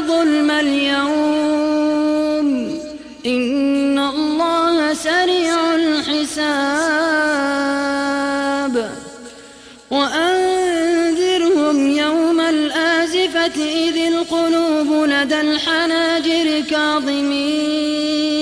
ظلم اليوم. إن الله سريع الحساب. وأنذرهم يوم الآزفة إذ القلوب لدى الحناجر كاظمين.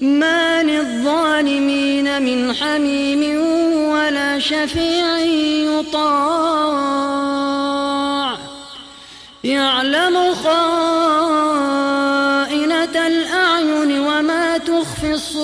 ما للظالمين من حميم ولا شفيع يطاب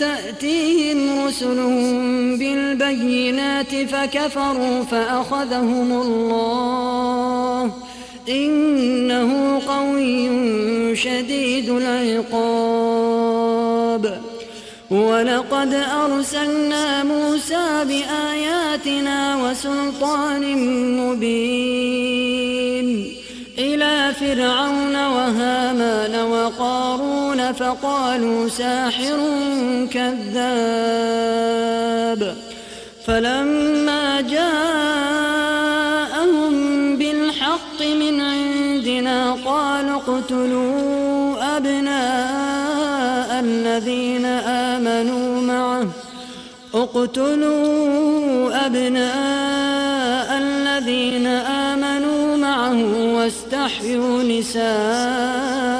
تأتيهم رسلهم بالبينات فكفروا فأخذهم الله. إنه قوي شديد العقاب. ولقد أرسلنا موسى بآياتنا وسلطان مبين. إلى فرعون وهامان وقارون فقالوا ساحر كذاب فلما جاءهم بالحق من عندنا قالوا اقتلوا أبناء الذين آمنوا معه. اقتلوا أبناء الذين آمنوا معه واستحيوا نساءهم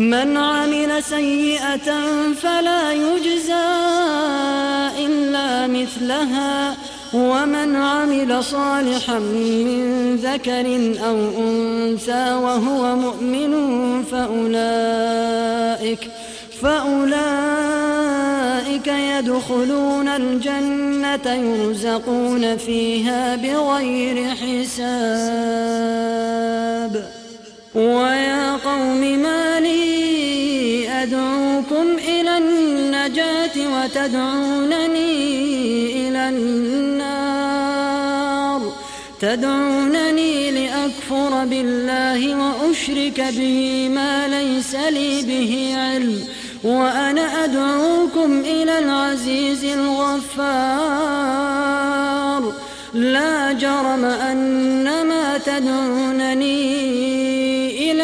من عمل سيئة فلا يجزى إلا مثلها ومن عمل صالحا من ذكر أو أنثى وهو مؤمن فأولئك فأولئك يدخلون الجنة يرزقون فيها بغير حساب. ويا قوم ما لي أدعوكم إلى النجاة وتدعونني إلى النار. تدعونني لأكفر بالله وأشرك به ما ليس لي به علم. وأنا أدعوكم إلى العزيز الغفار. لا جرم أن ما تدعونني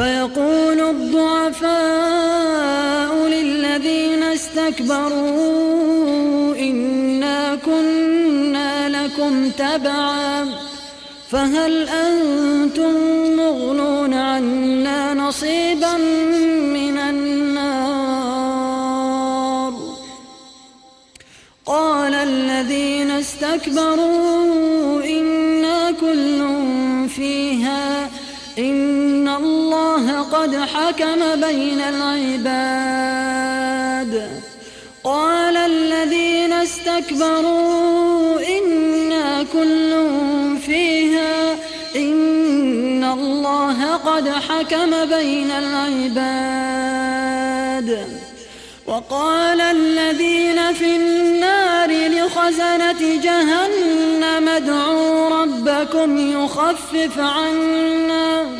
فيقول الضعفاء للذين استكبروا إنا كنا لكم تبعا فهل أنتم مغنون عنا نصيبا من النار؟ قال الذين استكبروا إنا كل فيه الله قد حكم بين العباد. قال الذين استكبروا إنا كل فيها إن الله قد حكم بين العباد. وقال الذين في النار لخزنة جهنم ادعوا ربكم يخفف عنا.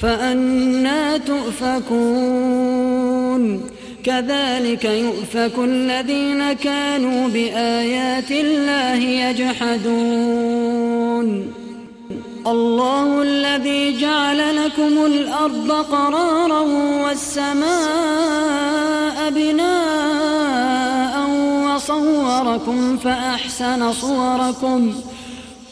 فأنا تؤفكون. كذلك يؤفك الذين كانوا بآيات الله يجحدون. الله الذي جعل لكم الأرض قرارا والسماء بناء وصوركم فأحسن صوركم.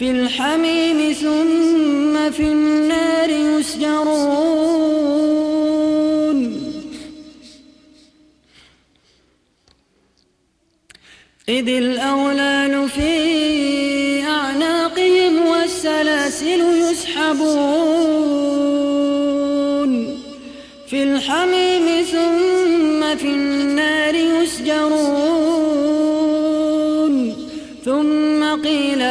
في الحميم ثم في النار يسجرون. إذ الأغلال في أعناقهم والسلاسل يسحبون. في الحميم ثم في النار يسجرون.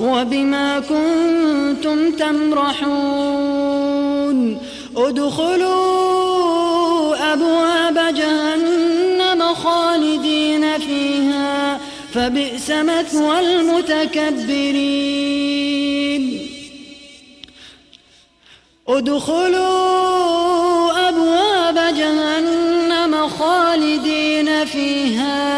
وبما كنتم تمرحون. ادخلوا أبواب جهنم خالدين فيها فبئس مثوى المتكبرين. ادخلوا أبواب جهنم خالدين فيها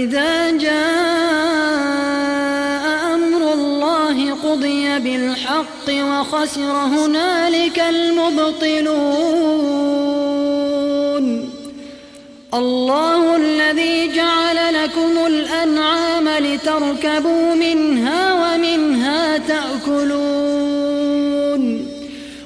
فإذا جاء أمر الله قضي بالحق وخسر هنالك المبطلون. الله الذي جعل لكم الأنعام لتركبوا منها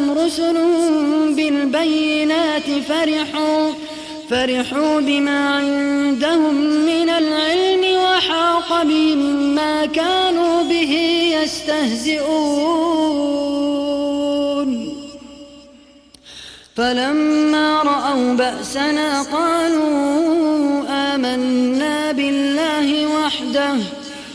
جاءتهم رسل بالبينات فرحوا فرحوا بما عندهم من العلم وحاق بهم ما كانوا به يستهزئون. فلما رأوا بأسنا قالوا آمنا بالله وحده